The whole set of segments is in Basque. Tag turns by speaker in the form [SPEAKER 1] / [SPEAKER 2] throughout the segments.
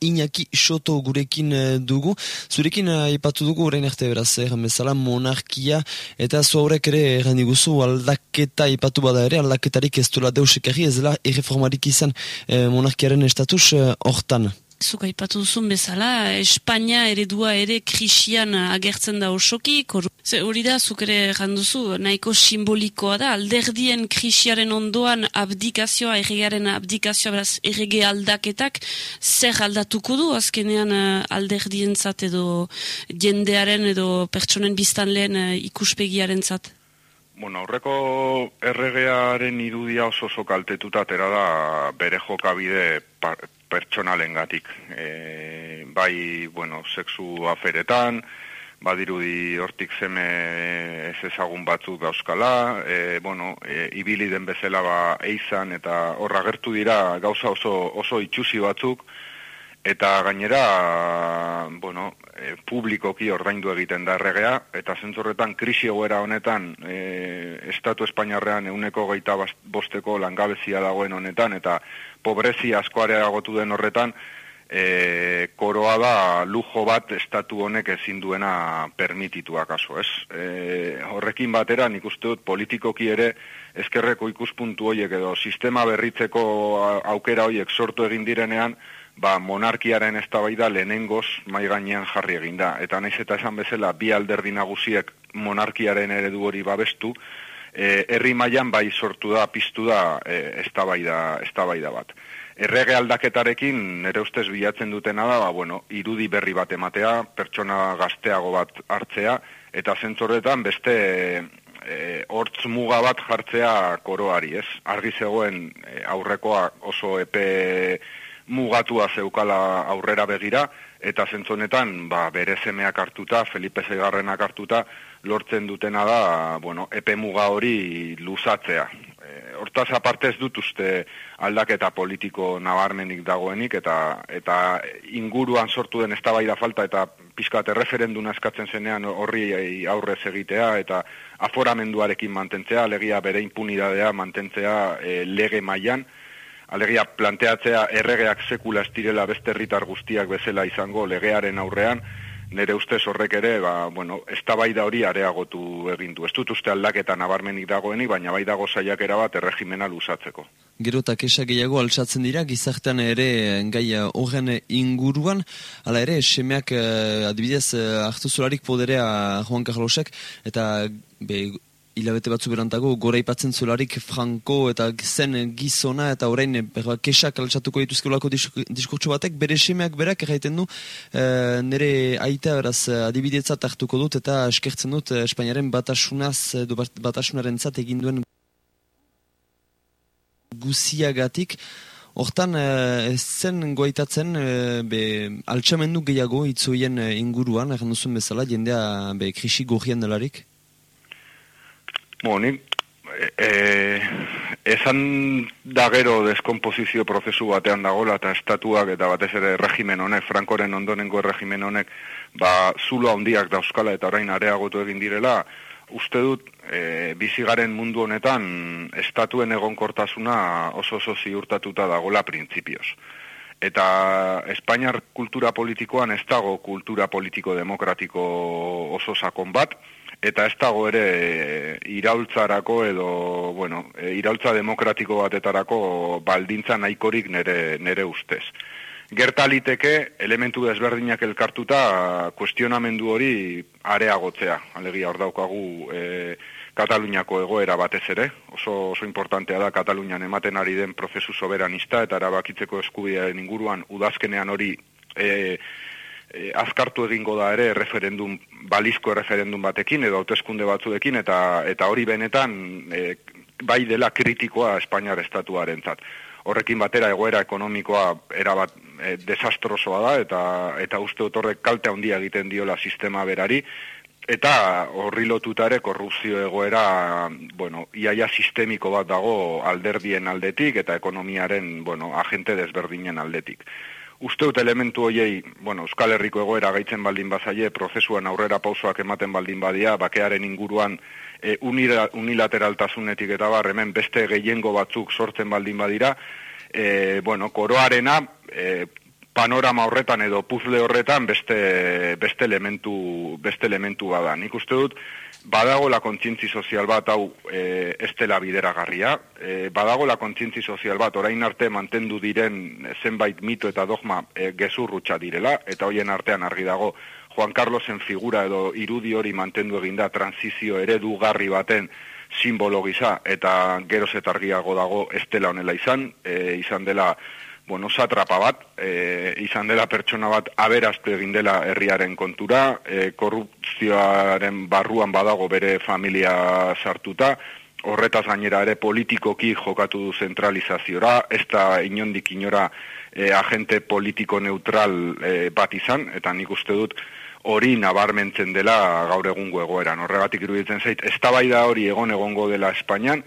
[SPEAKER 1] Iñaki Soto gurekin eh, dugu. Zurekin eh, aipatu dugu orain arte beraz, eh, bezala monarkia eta zuaurek ere erran diguzu aldaketa aipatu bada ere, aldaketarik ez duela deusek ez dela erreformarik izan monarkiaren estatus hortan
[SPEAKER 2] zuk aipatu duzun bezala, Espainia eredua ere krisian agertzen da osoki, hori da, zuk ere janduzu, nahiko simbolikoa da, alderdien krisiaren ondoan abdikazioa, erregaren abdikazioa, beraz, errege aldaketak, zer aldatuko du, azkenean eh, alderdien zat edo jendearen edo pertsonen biztan lehen eh, ikuspegiaren zat?
[SPEAKER 3] Bueno, aurreko erregearen irudia oso oso kaltetuta atera da bere jokabide pertsonalen gatik. E, bai, bueno, sexu aferetan, badirudi hortik zeme ez ezagun batzuk dauzkala, e, bueno, e, ibili den bezala ba eizan eta horra gertu dira gauza oso, oso itxusi batzuk, eta gainera, bueno, e, publikoki ordaindu egiten da erregea, eta zentzorretan krisi egoera honetan, e, Estatu Espainiarrean euneko gaita bosteko langabezia dagoen honetan, eta pobrezi askoare agotu den horretan, e, koroa da lujo bat estatu honek ezin duena permititua kaso, ez? E, horrekin batera, nik uste dut politikoki ere ezkerreko ikuspuntu horiek edo sistema berritzeko aukera horiek sortu egin direnean, ba, monarkiaren eztabaida lehenengoz mai gainean jarri eginda. Eta naiz eta esan bezala bi alderdi nagusiek monarkiaren eredu hori babestu, e, herri mailan bai sortu da, piztu da e, eztabaida, eztabaida bat. Errege aldaketarekin nere ustez bilatzen dutena da, ba, bueno, irudi berri bat ematea, pertsona gazteago bat hartzea, eta zentzorretan beste e, hortz muga bat jartzea koroari, ez? Argi zegoen e, aurrekoa oso epe mugatua zeukala aurrera begira, eta zentzonetan ba, bere zemeak hartuta, Felipe Zegarrenak hartuta, lortzen dutena da, bueno, epe muga hori luzatzea. E, hortaz aparte ez dut uste aldaketa politiko nabarmenik dagoenik, eta eta inguruan sortu den eztabaida falta, eta pizkat referenduna eskatzen zenean horri aurrez egitea, eta aforamenduarekin mantentzea, legia bere impunidadea mantentzea e, lege mailan, alegia planteatzea erregeak sekula estirela beste herritar guztiak bezala izango legearen aurrean, nire ustez horrek ere, ba, bueno, ez hori areagotu egin du. Ez dut uste aldaketa nabarmenik dagoeni, baina bai dago saiakera bat erregimena luzatzeko.
[SPEAKER 1] Gero eta kesa gehiago altsatzen dira, gizartean ere gai horren inguruan, ala ere, semeak eh, adibidez eh, hartu zularik poderea Juan Carlosek, eta be, hilabete batzu berantago gora ipatzen zularik Franco eta zen gizona eta orain berba, kesak altsatuko dituzkeulako diskurtso batek bere semeak berak erraiten du e, nire aita beraz adibidetzat hartuko dut eta eskertzen dut eh, Espainiaren batasunaz edo batasunaren zat egin duen guziagatik Hortan, ez zen goaitatzen, be, altxamendu gehiago itzoien inguruan, erran duzun bezala, jendea be, krisi gorrien delarik?
[SPEAKER 3] Bueno, e, e, esan da gero deskomposizio prozesu batean dagoela eta estatuak eta batez ere regimen honek, Frankoren ondonengo regimen honek, ba, zulo handiak dauzkala eta orain areagotu egin direla, uste dut e, bizigaren mundu honetan estatuen egonkortasuna oso oso ziurtatuta dagoela printzipioz. Eta Espainiar kultura politikoan ez dago kultura politiko demokratiko oso sakon bat, eta ez dago ere e, iraultzarako edo, bueno, e, iraultza demokratiko batetarako baldintza nahikorik nere, nere ustez. Gertaliteke, elementu desberdinak elkartuta, kuestionamendu hori areagotzea. Alegia, hor daukagu e, Kataluniako egoera batez ere, oso, oso importantea da Katalunian ematen ari den prozesu soberanista, eta erabakitzeko eskubiaren inguruan udazkenean hori e, e, azkartu egingo da ere referendum balizko referendum batekin edo hauteskunde batzuekin eta eta hori benetan e, bai dela kritikoa Espainiar estatuarentzat. Horrekin batera egoera ekonomikoa era bat e, desastrosoa da eta eta uste dut horrek kalte handia egiten diola sistema berari eta horri lotuta ere korrupzio egoera bueno, iaia sistemiko bat dago alderdien aldetik eta ekonomiaren bueno, agente desberdinen aldetik usteut elementu hoiei, bueno, Euskal Herriko egoera gaitzen baldin bazaie, prozesuan aurrera pausoak ematen baldin badia, bakearen inguruan e, unilateraltasunetik eta bar, hemen beste gehiengo batzuk sortzen baldin badira, e, bueno, koroarena e, panorama horretan edo puzle horretan beste, beste elementu beste elementu bada. Nik uste dut, badago la kontzientzi sozial bat hau e, estela bideragarria, e, badago la kontzientzi sozial bat orain arte mantendu diren zenbait mito eta dogma e, gezurrutxa direla, eta hoien artean argi dago Juan Carlosen figura edo irudi hori mantendu eginda transizio eredugarri baten simbolo gisa eta geroz eta argiago dago estela honela izan, e, izan dela bueno, satrapa bat, e, izan dela pertsona bat aberaztu egin dela herriaren kontura, e, korrupzioaren barruan badago bere familia sartuta, horretaz gainera ere politikoki jokatu du zentralizaziora, ez da inondik inora e, agente politiko neutral e, bat izan, eta nik uste dut hori nabarmentzen dela gaur egungo egoeran. Horregatik iruditzen zait, ez da hori egon egongo dela Espainian,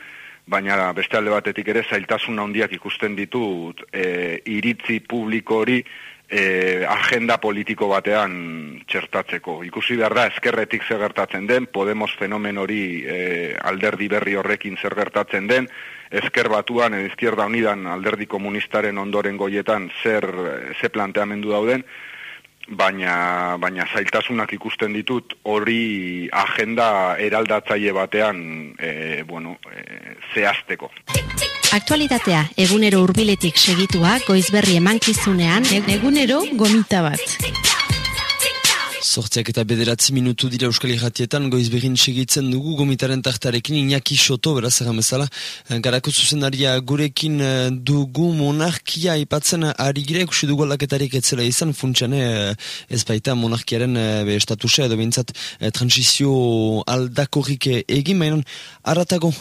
[SPEAKER 3] baina beste alde batetik ere zailtasun handiak ikusten ditut e, iritzi publiko hori e, agenda politiko batean txertatzeko. Ikusi behar da, eskerretik zer gertatzen den, Podemos fenomen hori e, alderdi berri horrekin zer gertatzen den, esker batuan, izquierda unidan alderdi komunistaren ondoren goietan zer, ze planteamendu dauden, baina, baina zailtasunak ikusten ditut hori agenda eraldatzaile batean e, bueno, e, zehazteko.
[SPEAKER 4] Aktualitatea egunero hurbiletik segitua goizberri emankizunean egunero gomita bat.
[SPEAKER 1] Zortziak eta bederatzi minutu dira Euskal Iratietan, goiz behin segitzen dugu gomitaren tartarekin Iñaki Soto, beraz bezala, garako zuzenaria gurekin eh, dugu monarkia ipatzen ari gire, kusi dugu aldaketarik etzela izan, funtsiane eh, ez baita monarkiaren eh, be estatusa edo behintzat transizio aldakorrik egin, mainan aratago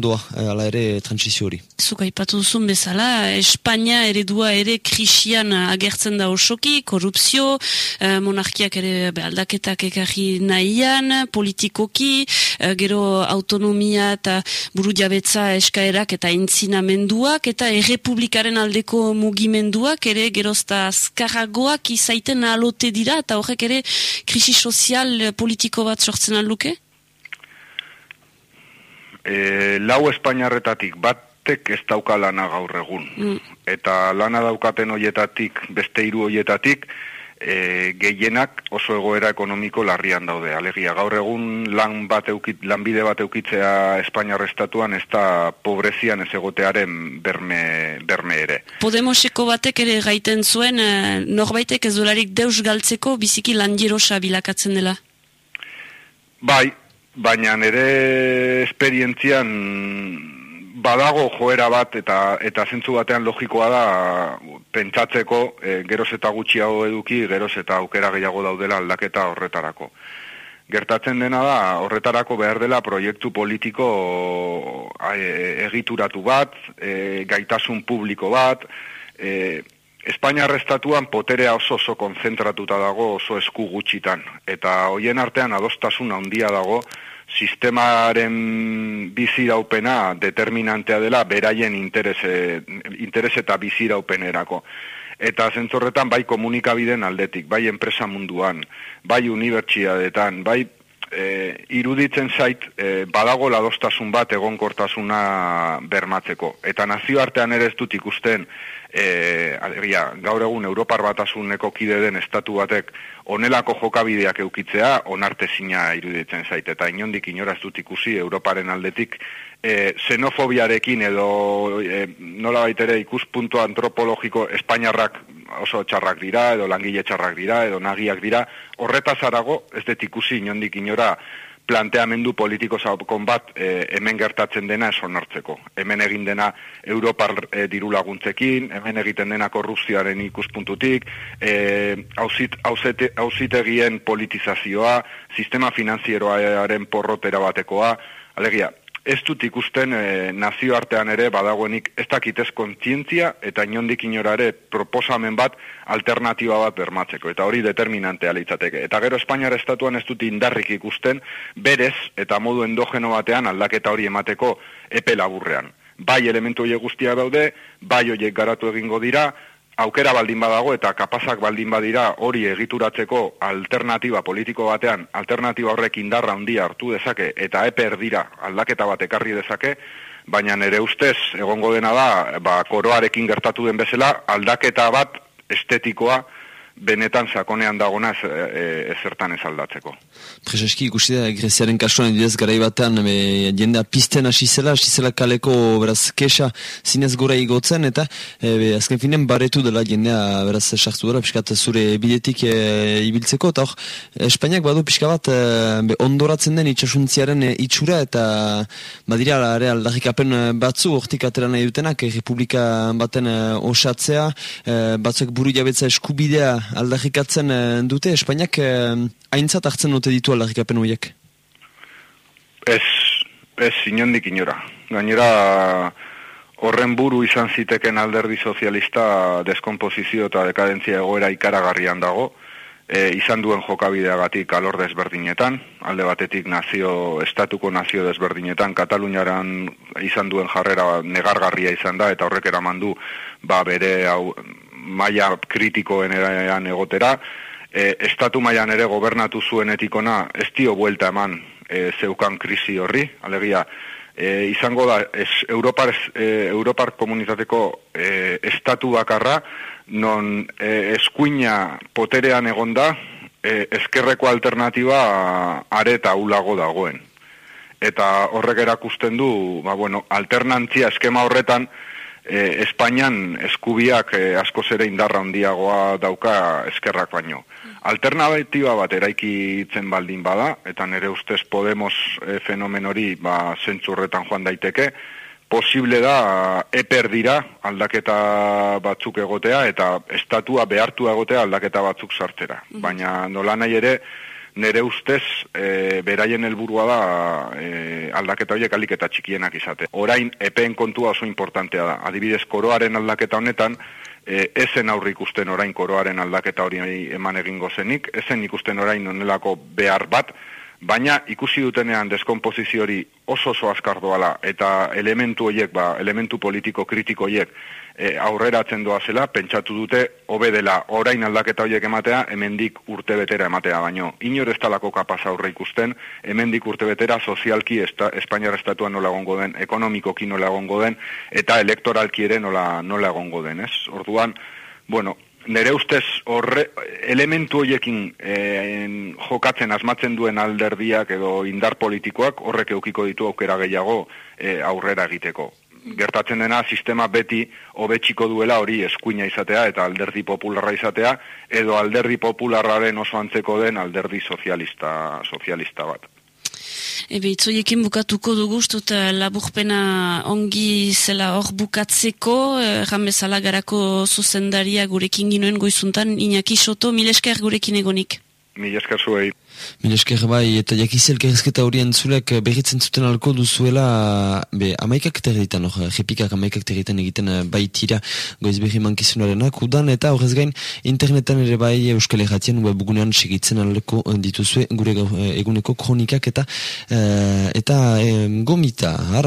[SPEAKER 1] doa, ala ere transizio hori.
[SPEAKER 2] Zuka ipatu duzun bezala, Espanya eredua ere krisian agertzen da osoki, korrupzio, monarkiak ere aldaketak ekarri nahian, politikoki, eh, gero autonomia eta buru jabetza eskaerak eta intzinamenduak, eta errepublikaren aldeko mugimenduak ere gerozta azkarragoak izaiten alote dira, eta horrek ere krisi sozial eh, politiko bat sortzen aluke?
[SPEAKER 3] E, lau Espainiarretatik batek ez dauka lana gaur egun. Mm. Eta lana daukaten hoietatik, beste hiru hoietatik, e, gehienak oso egoera ekonomiko larrian daude. Alegia, gaur egun lan bat eukit, lanbide bat eukitzea Espainiar estatuan ez da pobrezian ez egotearen berme, berme ere.
[SPEAKER 2] Podemoseko batek ere gaiten zuen, e, norbaitek ez dolarik deus galtzeko biziki lan bilakatzen dela?
[SPEAKER 3] Bai, baina nire esperientzian badago joera bat eta eta zentzu batean logikoa da pentsatzeko e, geroz eta gutxiago eduki, geroz eta aukera gehiago daudela aldaketa horretarako. Gertatzen dena da, horretarako behar dela proiektu politiko e, egituratu bat, e, gaitasun publiko bat, e, Espainia arrestatuan poterea oso oso konzentratuta dago oso esku gutxitan, eta hoien artean adostasuna handia dago, sistemaren biziraupena determinantea dela beraien interese, interese eta biziraupenerako. Eta zentzorretan bai komunikabiden aldetik, bai enpresa munduan, bai unibertsiadetan, bai e, iruditzen zait e, badago ladostasun bat egonkortasuna bermatzeko. Eta nazioartean ere ez dut ikusten e, alegia, gaur egun Europar batasuneko kide den estatu batek onelako jokabideak eukitzea onarte zina iruditzen zait. Eta inondik inoraz dut ikusi Europaren aldetik e, xenofobiarekin edo e, nola baitere ikuspuntu antropologiko espainarrak oso txarrak dira edo langile txarrak dira edo nagiak dira horretaz arago ez dut ikusi inondik inora planteamendu politiko zaukon bat e, hemen gertatzen dena eson hartzeko. Hemen egin dena Europar e, diru laguntzekin, hemen egiten dena korrupzioaren ikuspuntutik, e, ausitegien politizazioa, sistema finanzieroaren porrotera batekoa, alegia, ez dut ikusten e, nazioartean ere badagoenik ez dakitez kontzientzia eta inondik inora proposamen bat alternatiba bat bermatzeko eta hori determinantea litzateke. Eta gero Espainiar estatuan ez dut indarrik ikusten berez eta modu endogeno batean aldaketa hori emateko epe laburrean. Bai elementu horiek guztia daude, bai horiek garatu egingo dira, aukera baldin badago eta kapazak baldin badira hori egituratzeko alternatiba politiko batean, alternatiba horrek indarra handia hartu dezake eta eper dira aldaketa bat ekarri dezake, baina nere ustez egongo dena da, ba, koroarekin gertatu den bezala, aldaketa bat estetikoa, benetan sakonean dagona ez, e, ezertan ez aldatzeko.
[SPEAKER 1] Prezeski ikusi da, Greziaren kasuan edidez garai batean, e, jendea pisten hasi zela, hasi zela kaleko beraz kesa zinez gora igotzen, eta e, azken finen baretu dela jendea beraz sartu dela, piskat zure bidetik e, ibiltzeko, eta hor, Espainiak badu pixka bat e, ondoratzen den itxasuntziaren e, itxura, eta badira are aldarrikapen batzu, hortik atera nahi dutenak, e, republika baten e, osatzea, e, batzuek buru jabetza eskubidea aldarrikatzen eh, dute, Espainiak eh, haintzat hartzen dute ditu aldarrikapen horiek?
[SPEAKER 3] Ez, ez inondik inora. Gainera, horren buru izan ziteken alderdi sozialista deskomposizio eta dekadentzia egoera ikaragarrian dago, e, izan duen jokabideagatik alor desberdinetan, alde batetik nazio, estatuko nazio desberdinetan, Kataluniaran izan duen jarrera negargarria izan da, eta horrek eraman du, ba, bere hau, maila kritikoen eran egotera, e, estatu mailan ere gobernatu zuen etikona ez dio buelta eman e, zeukan krisi horri, alegia, e, izango da, ez, Europar, e, Europar komunitateko e, estatu bakarra, non e, eskuina poterean egonda, e, ezkerreko alternatiba areta ulago dagoen. Eta horrek erakusten du, ba, bueno, alternantzia eskema horretan, e, Espainian eskubiak e, asko zere indarra handiagoa dauka eskerrak baino. Alternatiba bat eraikitzen baldin bada, eta nire ustez Podemos e, fenomen hori ba, zentzurretan joan daiteke, posible da eper dira aldaketa batzuk egotea eta estatua behartu egotea aldaketa batzuk sartera. Baina nola nahi ere, nere ustez e, beraien helburua da e, aldaketa horiek alik eta txikienak izate. Orain epeen kontua oso importantea da. Adibidez koroaren aldaketa honetan e, ezen aurri ikusten orain koroaren aldaketa hori eman egingo zenik, ezen ikusten orain onelako behar bat, baina ikusi dutenean deskomposizio hori oso oso azkar doala eta elementu horiek, ba, elementu politiko kritiko horiek e, aurreratzen doa zela, pentsatu dute hobe dela orain aldaketa horiek ematea, hemendik urte betera ematea, baino inor ez talako kapaz aurre ikusten, hemendik urte betera sozialki esta, Espainiar estatuan nola egongo den, ekonomikoki nola egongo den, eta elektoralki ere nola, nola egongo den, ez? Orduan, bueno, nere ustez horre, elementu horiekin e, jokatzen asmatzen duen alderdiak edo indar politikoak horrek eukiko ditu aukera gehiago e, aurrera egiteko. Gertatzen dena sistema beti hobetxiko duela hori eskuina izatea eta alderdi popularra izatea edo alderdi popularraren oso antzeko den alderdi sozialista, sozialista bat.
[SPEAKER 2] Ebe, itzoiekin bukatuko dugu, ustut laburpena ongi zela hor bukatzeko, erran bezala garako zuzendaria gurekin ginoen goizuntan, Iñaki Soto, milesker gurekin egonik.
[SPEAKER 3] Milesker zuei.
[SPEAKER 1] Milesker bai, eta jakizel gerrizketa horien zulek eh, berritzen zuten alko duzuela be, amaikak territan, hor, jepikak amaikak territan egiten eh, baitira goiz berri mankizunarenak, udan eta horrez gain internetan ere bai euskal erratien webgunean segitzen alko eh, dituzue gure eguneko kronikak eta eta e, gomita, ara